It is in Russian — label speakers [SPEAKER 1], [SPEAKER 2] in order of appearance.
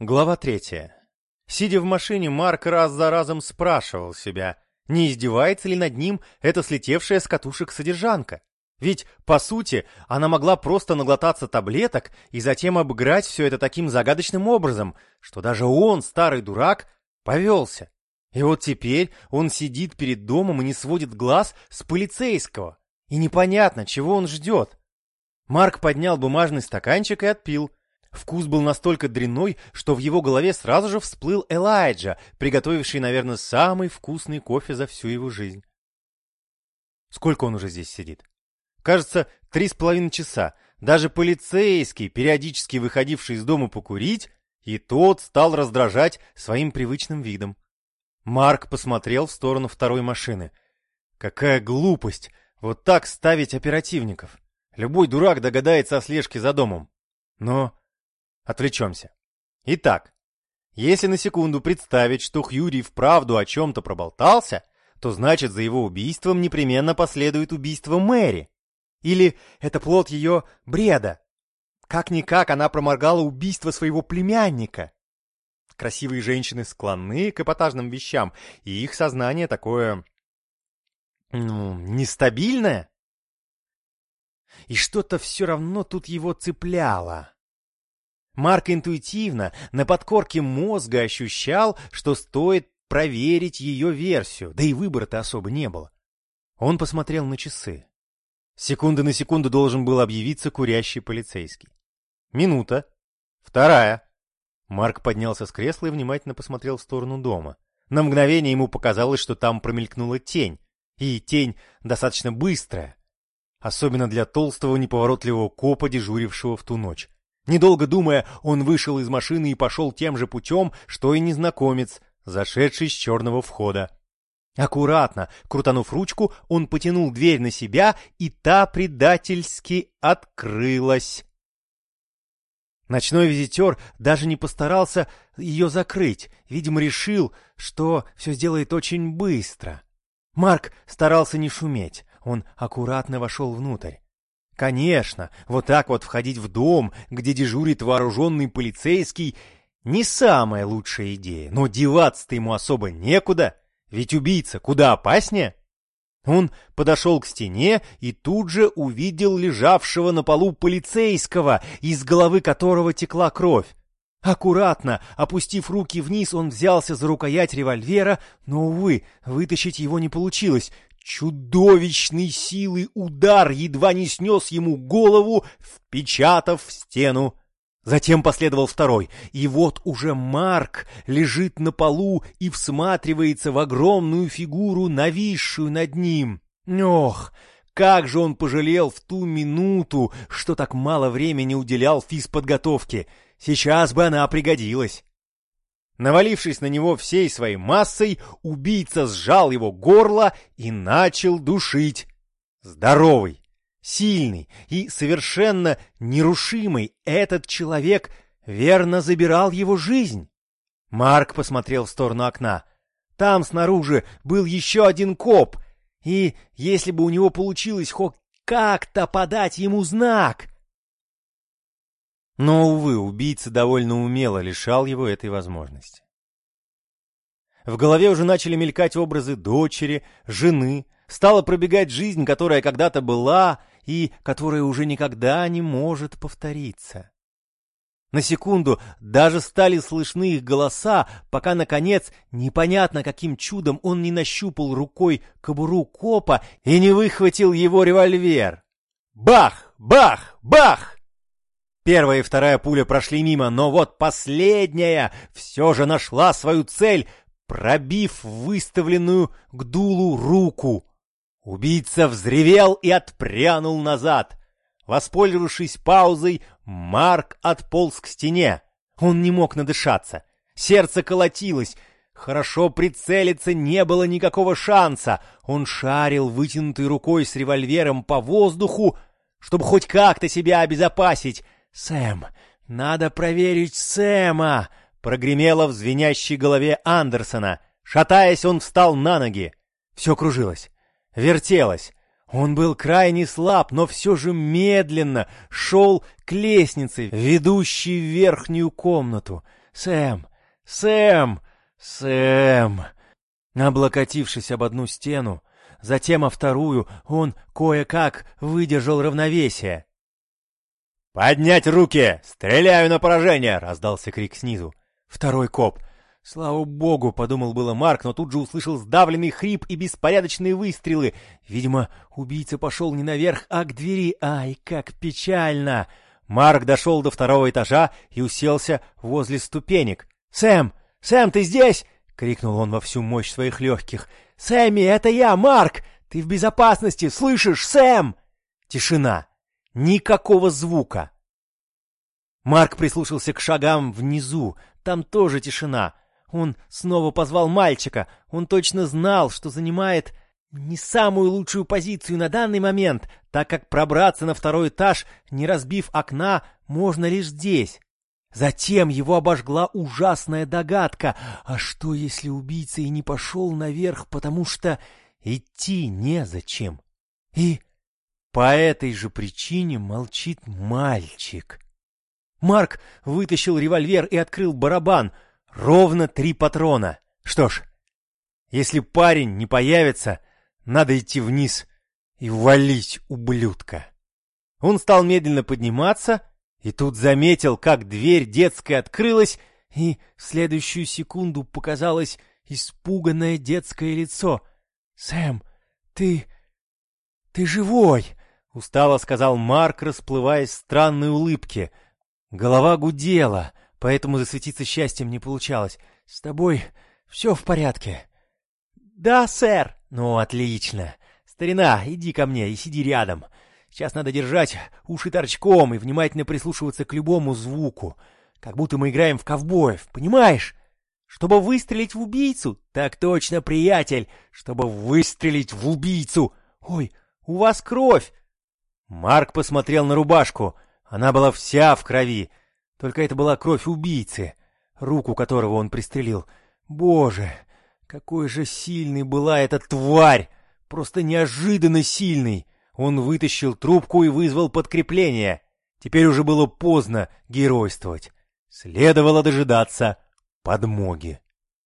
[SPEAKER 1] Глава третья. Сидя в машине, Марк раз за разом спрашивал себя, не издевается ли над ним эта слетевшая с катушек содержанка. Ведь, по сути, она могла просто наглотаться таблеток и затем обыграть все это таким загадочным образом, что даже он, старый дурак, повелся. И вот теперь он сидит перед домом и не сводит глаз с полицейского. И непонятно, чего он ждет. Марк поднял бумажный стаканчик и отпил. Вкус был настолько дрянной, что в его голове сразу же всплыл Элайджа, приготовивший, наверное, самый вкусный кофе за всю его жизнь. Сколько он уже здесь сидит? Кажется, три с половиной часа. Даже полицейский, периодически выходивший из дома покурить, и тот стал раздражать своим привычным видом. Марк посмотрел в сторону второй машины. Какая глупость! Вот так ставить оперативников! Любой дурак догадается о слежке за домом. Но Отвлечемся. Итак, если на секунду представить, что Хьюри вправду о чем-то проболтался, то значит за его убийством непременно последует убийство Мэри. Или это плод ее бреда. Как-никак она проморгала убийство своего племянника. Красивые женщины склонны к эпатажным вещам, и их сознание такое... ну, нестабильное. И что-то все равно тут его цепляло. Марк интуитивно, на подкорке мозга ощущал, что стоит проверить ее версию, да и выбора-то особо не было. Он посмотрел на часы. Секунды на секунду должен был объявиться курящий полицейский. Минута. Вторая. Марк поднялся с кресла и внимательно посмотрел в сторону дома. На мгновение ему показалось, что там промелькнула тень. И тень достаточно быстрая. Особенно для толстого неповоротливого копа, дежурившего в ту ночь. Недолго думая, он вышел из машины и пошел тем же путем, что и незнакомец, зашедший с черного входа. Аккуратно, крутанув ручку, он потянул дверь на себя, и та предательски открылась. Ночной визитер даже не постарался ее закрыть, видимо, решил, что все сделает очень быстро. Марк старался не шуметь, он аккуратно вошел внутрь. Конечно, вот так вот входить в дом, где дежурит вооруженный полицейский, не самая лучшая идея, но деваться-то ему особо некуда, ведь убийца куда опаснее. Он подошел к стене и тут же увидел лежавшего на полу полицейского, из головы которого текла кровь. Аккуратно, опустив руки вниз, он взялся за рукоять револьвера, но, увы, вытащить его не получилось. Чудовищной силы удар едва не снес ему голову, впечатав в стену. Затем последовал второй, и вот уже Марк лежит на полу и всматривается в огромную фигуру, нависшую над ним. Ох, как же он пожалел в ту минуту, что так мало времени уделял физподготовке. Сейчас бы она пригодилась. Навалившись на него всей своей массой, убийца сжал его горло и начал душить. Здоровый, сильный и совершенно нерушимый этот человек верно забирал его жизнь. Марк посмотрел в сторону окна. Там снаружи был еще один коп, и если бы у него получилось хоть как-то подать ему знак... Но, увы, убийца довольно умело лишал его этой возможности. В голове уже начали мелькать образы дочери, жены, стала пробегать жизнь, которая когда-то была и которая уже никогда не может повториться. На секунду даже стали слышны их голоса, пока, наконец, непонятно каким чудом он не нащупал рукой кобуру копа и не выхватил его револьвер. Бах! Бах! Бах! Первая и вторая пуля прошли мимо, но вот последняя все же нашла свою цель, пробив выставленную к дулу руку. Убийца взревел и отпрянул назад. Воспользовавшись паузой, Марк отполз к стене. Он не мог надышаться. Сердце колотилось. Хорошо прицелиться не было никакого шанса. Он шарил вытянутой рукой с револьвером по воздуху, чтобы хоть как-то себя обезопасить. «Сэм! Надо проверить Сэма!» Прогремело в звенящей голове Андерсона. Шатаясь, он встал на ноги. Все кружилось, вертелось. Он был крайне слаб, но все же медленно шел к лестнице, ведущей в верхнюю комнату. Сэм! Сэм! Сэм!» Облокотившись об одну стену, затем о вторую, он кое-как выдержал равновесие. «Поднять руки! Стреляю на поражение!» — раздался крик снизу. Второй коп. «Слава богу!» — подумал было Марк, но тут же услышал сдавленный хрип и беспорядочные выстрелы. Видимо, убийца пошел не наверх, а к двери. Ай, как печально! Марк дошел до второго этажа и уселся возле ступенек. «Сэм! Сэм, ты здесь?» — крикнул он во всю мощь своих легких. «Сэмми, это я, Марк! Ты в безопасности, слышишь, Сэм?» Тишина. Никакого звука. Марк прислушался к шагам внизу. Там тоже тишина. Он снова позвал мальчика. Он точно знал, что занимает не самую лучшую позицию на данный момент, так как пробраться на второй этаж, не разбив окна, можно лишь здесь. Затем его обожгла ужасная догадка. А что, если убийца и не пошел наверх, потому что идти незачем? И по этой же причине молчит мальчик. Марк вытащил револьвер и открыл барабан. Ровно три патрона. Что ж, если парень не появится, надо идти вниз и валить ублюдка. Он стал медленно подниматься, и тут заметил, как дверь детской открылась, и в следующую секунду показалось испуганное детское лицо. «Сэм, ты... ты живой!» — устало сказал Марк, расплываясь в странной улыбке. Голова гудела, поэтому засветиться счастьем не получалось. «С тобой все в порядке?» «Да, сэр!» «Ну, отлично! Старина, иди ко мне и сиди рядом!» Сейчас надо держать уши торчком и внимательно прислушиваться к любому звуку, как будто мы играем в ковбоев, понимаешь? Чтобы выстрелить в убийцу? Так точно, приятель, чтобы выстрелить в убийцу. Ой, у вас кровь. Марк посмотрел на рубашку. Она была вся в крови. Только это была кровь убийцы, руку которого он пристрелил. Боже, какой же сильной была эта тварь! Просто неожиданно сильный! Он вытащил трубку и вызвал подкрепление. Теперь уже было поздно геройствовать. Следовало дожидаться подмоги.